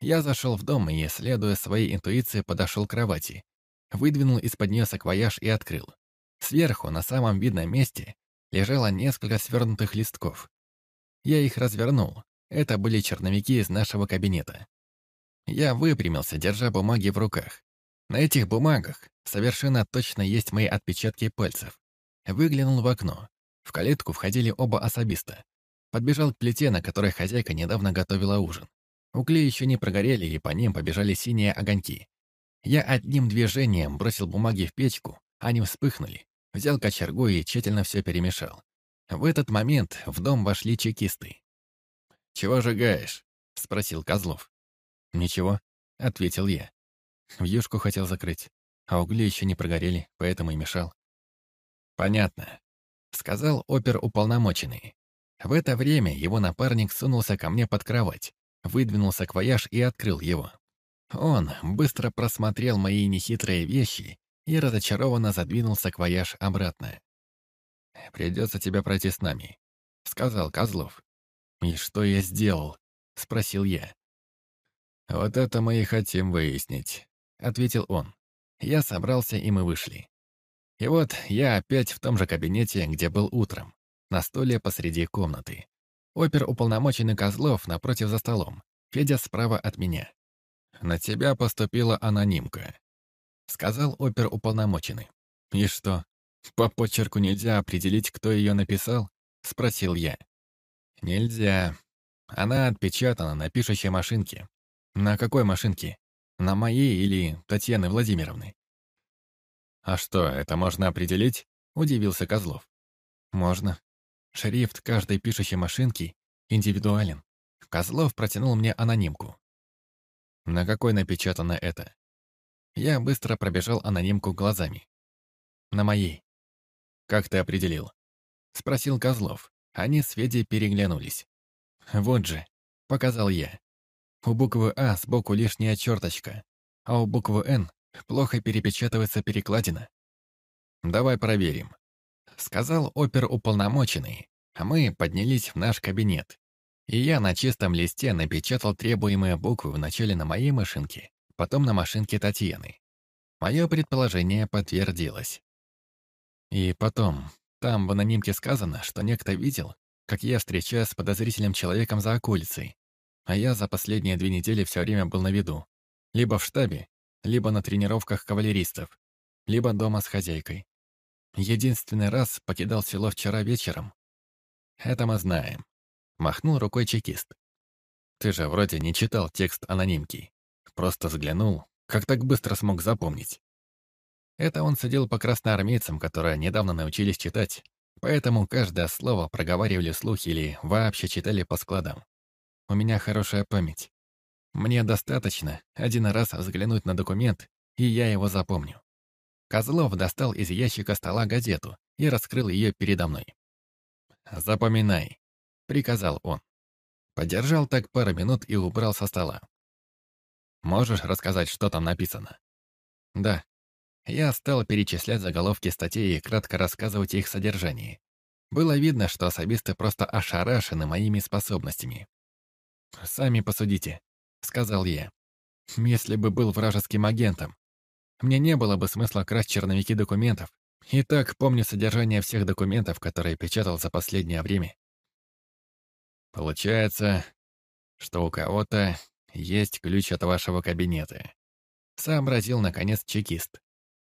Я зашел в дом и, следуя своей интуиции, подошел к кровати, выдвинул из-под нее саквояж и открыл. Сверху, на самом видном месте, лежало несколько свернутых листков. Я их развернул. Это были черновики из нашего кабинета. Я выпрямился, держа бумаги в руках. На этих бумагах совершенно точно есть мои отпечатки пальцев. Выглянул в окно. В калитку входили оба особиста. Подбежал к плите, на которой хозяйка недавно готовила ужин. Угли еще не прогорели, и по ним побежали синие огоньки. Я одним движением бросил бумаги в печку, они вспыхнули. Взял кочергу и тщательно все перемешал. В этот момент в дом вошли чекисты. «Чего сжигаешь?» — спросил Козлов. «Ничего», — ответил я. В юшку хотел закрыть, а угли еще не прогорели, поэтому и мешал. «Понятно», — сказал опер-уполномоченный. В это время его напарник сунулся ко мне под кровать, выдвинул саквояж и открыл его. Он быстро просмотрел мои нехитрые вещи и разочарованно задвинул саквояж обратно. «Придется тебе пройти с нами», — сказал Козлов. «И что я сделал?» — спросил я. «Вот это мы и хотим выяснить», — ответил он. Я собрался, и мы вышли. И вот я опять в том же кабинете, где был утром, на столе посреди комнаты. Опер-уполномоченный Козлов напротив за столом, Федя справа от меня. «На тебя поступила анонимка», — сказал опер-уполномоченный. «И что, «По почерку нельзя определить, кто ее написал?» — спросил я. «Нельзя. Она отпечатана на пишущей машинке». «На какой машинке? На моей или Татьяны Владимировны?» «А что, это можно определить?» — удивился Козлов. «Можно. Шрифт каждой пишущей машинки индивидуален. Козлов протянул мне анонимку. На какой напечатано это? Я быстро пробежал анонимку глазами. На моей. «Как ты определил?» — спросил Козлов. Они с Федей переглянулись. «Вот же», — показал я. У буквы «А» сбоку лишняя черточка, а у буквы «Н» плохо перепечатывается перекладина. «Давай проверим», — сказал опер-уполномоченный, а мы поднялись в наш кабинет. И я на чистом листе напечатал требуемые буквы вначале на моей машинке, потом на машинке Татьяны. Мое предположение подтвердилось. И потом, там в анонимке сказано, что некто видел, как я встречаюсь с подозрительным человеком за околицей, а я за последние две недели все время был на виду. Либо в штабе, либо на тренировках кавалеристов, либо дома с хозяйкой. Единственный раз покидал село вчера вечером. Это мы знаем. Махнул рукой чекист. Ты же вроде не читал текст анонимки. Просто взглянул, как так быстро смог запомнить. Это он судил по красноармейцам, которые недавно научились читать, поэтому каждое слово проговаривали вслух или вообще читали по складам. У меня хорошая память. Мне достаточно один раз взглянуть на документ, и я его запомню. Козлов достал из ящика стола газету и раскрыл ее передо мной. «Запоминай», — приказал он. Подержал так пару минут и убрал со стола. «Можешь рассказать, что там написано?» «Да», Я стал перечислять заголовки статей и кратко рассказывать их содержании. Было видно, что особисты просто ошарашены моими способностями. «Сами посудите», — сказал я. «Если бы был вражеским агентом, мне не было бы смысла красть черновики документов. И так помню содержание всех документов, которые печатал за последнее время. Получается, что у кого-то есть ключ от вашего кабинета. Сообразил, наконец, чекист.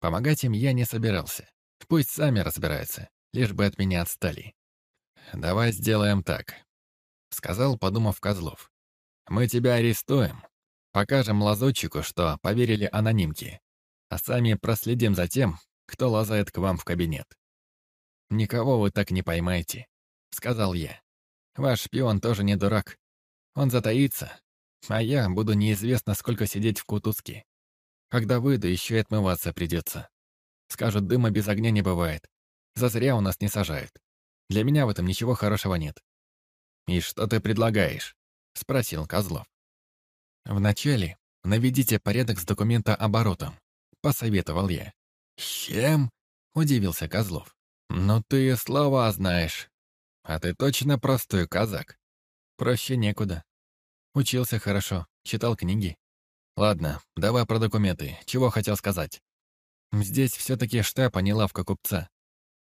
Помогать им я не собирался. Пусть сами разбираются, лишь бы от меня отстали. «Давай сделаем так», — сказал, подумав Козлов. «Мы тебя арестуем. Покажем лазутчику, что поверили анонимке, а сами проследим за тем, кто лазает к вам в кабинет. «Никого вы так не поймаете», — сказал я. «Ваш шпион тоже не дурак. Он затаится, а я буду неизвестно сколько сидеть в кутузке. Когда выйду, еще и отмываться придется. Скажут, дыма без огня не бывает. Зазря у нас не сажают. Для меня в этом ничего хорошего нет». «И что ты предлагаешь?» — спросил Козлов. «Вначале наведите порядок с документооборотом», — посоветовал я. «Чем?» — удивился Козлов. «Ну ты слова знаешь. А ты точно простой казак?» «Проще некуда. Учился хорошо, читал книги. Ладно, давай про документы. Чего хотел сказать?» «Здесь все-таки штаб, а не лавка купца.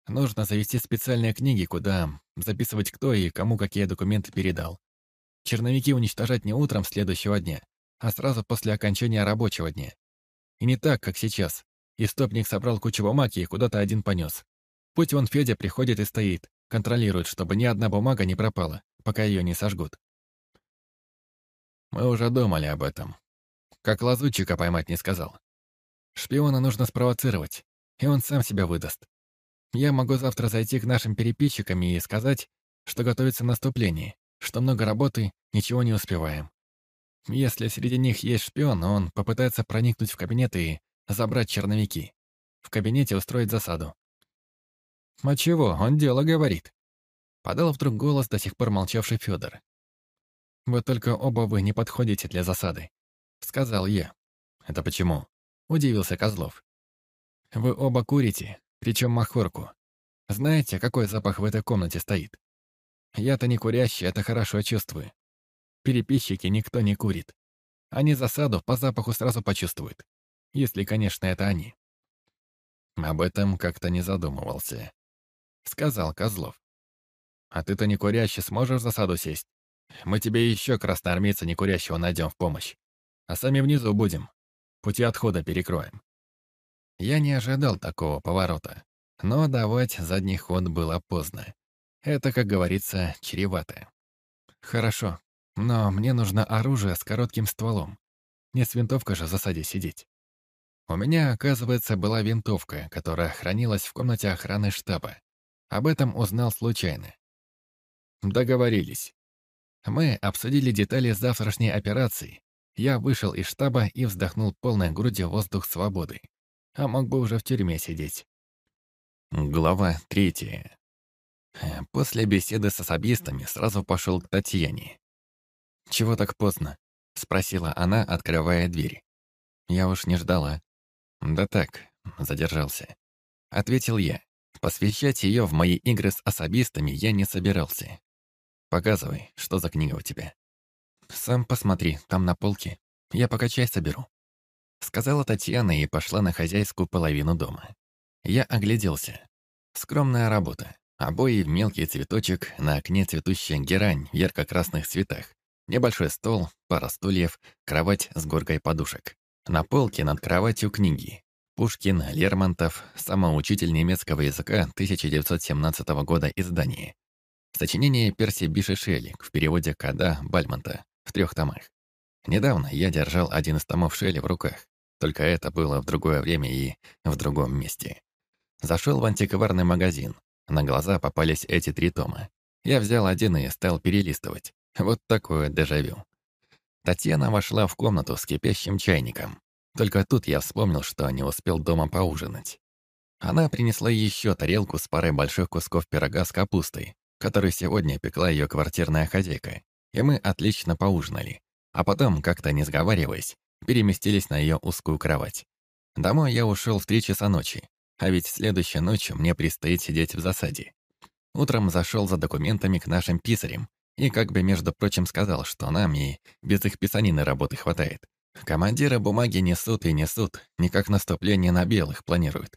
Нужно завести специальные книги, куда записывать кто и кому какие документы передал. Черновики уничтожать не утром следующего дня, а сразу после окончания рабочего дня. И не так, как сейчас. Истопник собрал кучу бумаг и куда-то один понес. Путь вон Федя приходит и стоит, контролирует, чтобы ни одна бумага не пропала, пока ее не сожгут. Мы уже думали об этом. Как лазутчика поймать не сказал. Шпиона нужно спровоцировать, и он сам себя выдаст. Я могу завтра зайти к нашим переписчикам и сказать, что готовится наступление, что много работы, ничего не успеваем. Если среди них есть шпион, он попытается проникнуть в кабинет и забрать черновики. В кабинете устроить засаду. «А чего, он дело говорит», — подал вдруг голос до сих пор молчавший Федор. «Вот только оба вы не подходите для засады», — сказал я. «Это почему?» — удивился Козлов. «Вы оба курите, причем махорку. Знаете, какой запах в этой комнате стоит? Я-то не курящий, это хорошо чувствую. Переписчики никто не курит. Они засаду по запаху сразу почувствуют. Если, конечно, это они. Об этом как-то не задумывался. Сказал Козлов. А ты-то не курящий сможешь засаду сесть? Мы тебе еще красноармейца некурящего найдем в помощь. А сами внизу будем. Пути отхода перекроем. Я не ожидал такого поворота. Но давать задний ход было поздно. Это, как говорится, чревато. Хорошо, но мне нужно оружие с коротким стволом. Не с винтовкой же в засаде сидеть. У меня, оказывается, была винтовка, которая хранилась в комнате охраны штаба. Об этом узнал случайно. Договорились. Мы обсудили детали завтрашней операции. Я вышел из штаба и вздохнул полной грудью воздух свободы. А мог бы уже в тюрьме сидеть. Глава третья. После беседы с особистами сразу пошел к Татьяне. «Чего так поздно?» — спросила она, открывая дверь. Я уж не ждала. «Да так, задержался». Ответил я. Посвящать ее в мои игры с особистами я не собирался. «Показывай, что за книга у тебя». «Сам посмотри, там на полке. Я пока чай соберу». Сказала Татьяна и пошла на хозяйскую половину дома. Я огляделся. Скромная работа. Обои в мелкий цветочек, на окне цветущая герань в ярко-красных цветах. Небольшой стол, пара стульев, кровать с горкой подушек. На полке над кроватью книги. Пушкин, Лермонтов, самоучитель немецкого языка 1917 года издания. Сочинение Перси Биши Шеллинг в переводе Када Бальмонта в трех томах. Недавно я держал один из томов Шелли в руках, только это было в другое время и в другом месте. Зашел в антикварный магазин. На глаза попались эти три тома. Я взял один и стал перелистывать. Вот такое дежавю. Татьяна вошла в комнату с кипящим чайником. Только тут я вспомнил, что не успел дома поужинать. Она принесла еще тарелку с парой больших кусков пирога с капустой, который сегодня пекла ее квартирная хозяйка. И мы отлично поужинали. А потом, как-то не сговариваясь, переместились на ее узкую кровать. Домой я ушел в три часа ночи, а ведь следующей ночью мне предстоит сидеть в засаде. Утром зашел за документами к нашим писарям и как бы, между прочим, сказал, что нам и без их писанины работы хватает. Командиры бумаги несут и несут, никак наступление на белых планируют.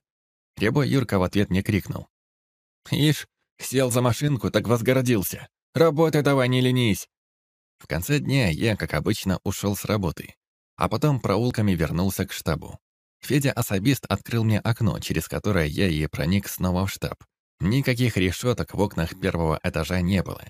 Рябой Юрка в ответ мне крикнул. «Ишь, сел за машинку, так возгородился. Работай давай, не ленись!» В конце дня я, как обычно, ушел с работы, а потом проулками вернулся к штабу. Федя-особист открыл мне окно, через которое я и проник снова в штаб. Никаких решеток в окнах первого этажа не было.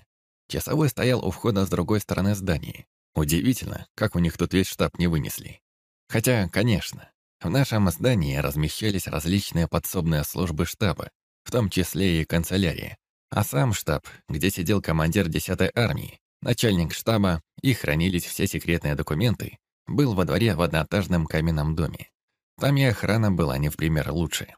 Часовой стоял у входа с другой стороны здания. Удивительно, как у них тут весь штаб не вынесли. Хотя, конечно, в нашем здании размещались различные подсобные службы штаба, в том числе и канцелярия. А сам штаб, где сидел командир 10-й армии, начальник штаба и хранились все секретные документы, был во дворе в одноэтажном каменном доме. Там и охрана была не в пример лучше.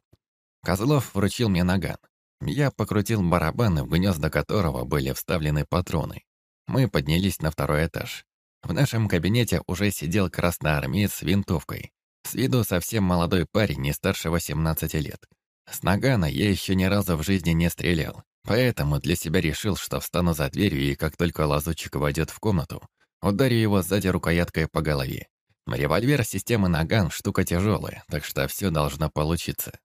Козлов вручил мне наган. Я покрутил барабан, в гнезда которого были вставлены патроны. Мы поднялись на второй этаж. В нашем кабинете уже сидел красноармеец с винтовкой. С виду совсем молодой парень, не старше 18 лет. С нагана я еще ни разу в жизни не стрелял, поэтому для себя решил, что встану за дверью и как только лазучик войдет в комнату, ударю его сзади рукояткой по голове. Револьвер системы Наган — штука тяжелая, так что все должно получиться.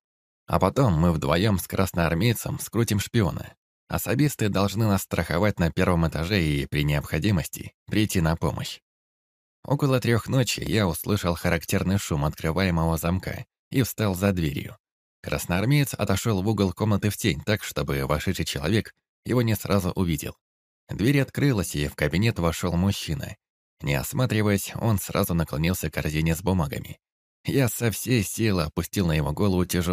А потом мы вдвоем с красноармейцем скрутим шпиона. Особисты должны нас страховать на первом этаже и, при необходимости, прийти на помощь. Около трех ночи я услышал характерный шум открываемого замка и встал за дверью. Красноармеец отошел в угол комнаты в тень так, чтобы вошедший человек его не сразу увидел. Дверь открылась, и в кабинет вошел мужчина. Не осматриваясь, он сразу наклонился к корзине с бумагами. Я со всей силы опустил на его голову тяжелый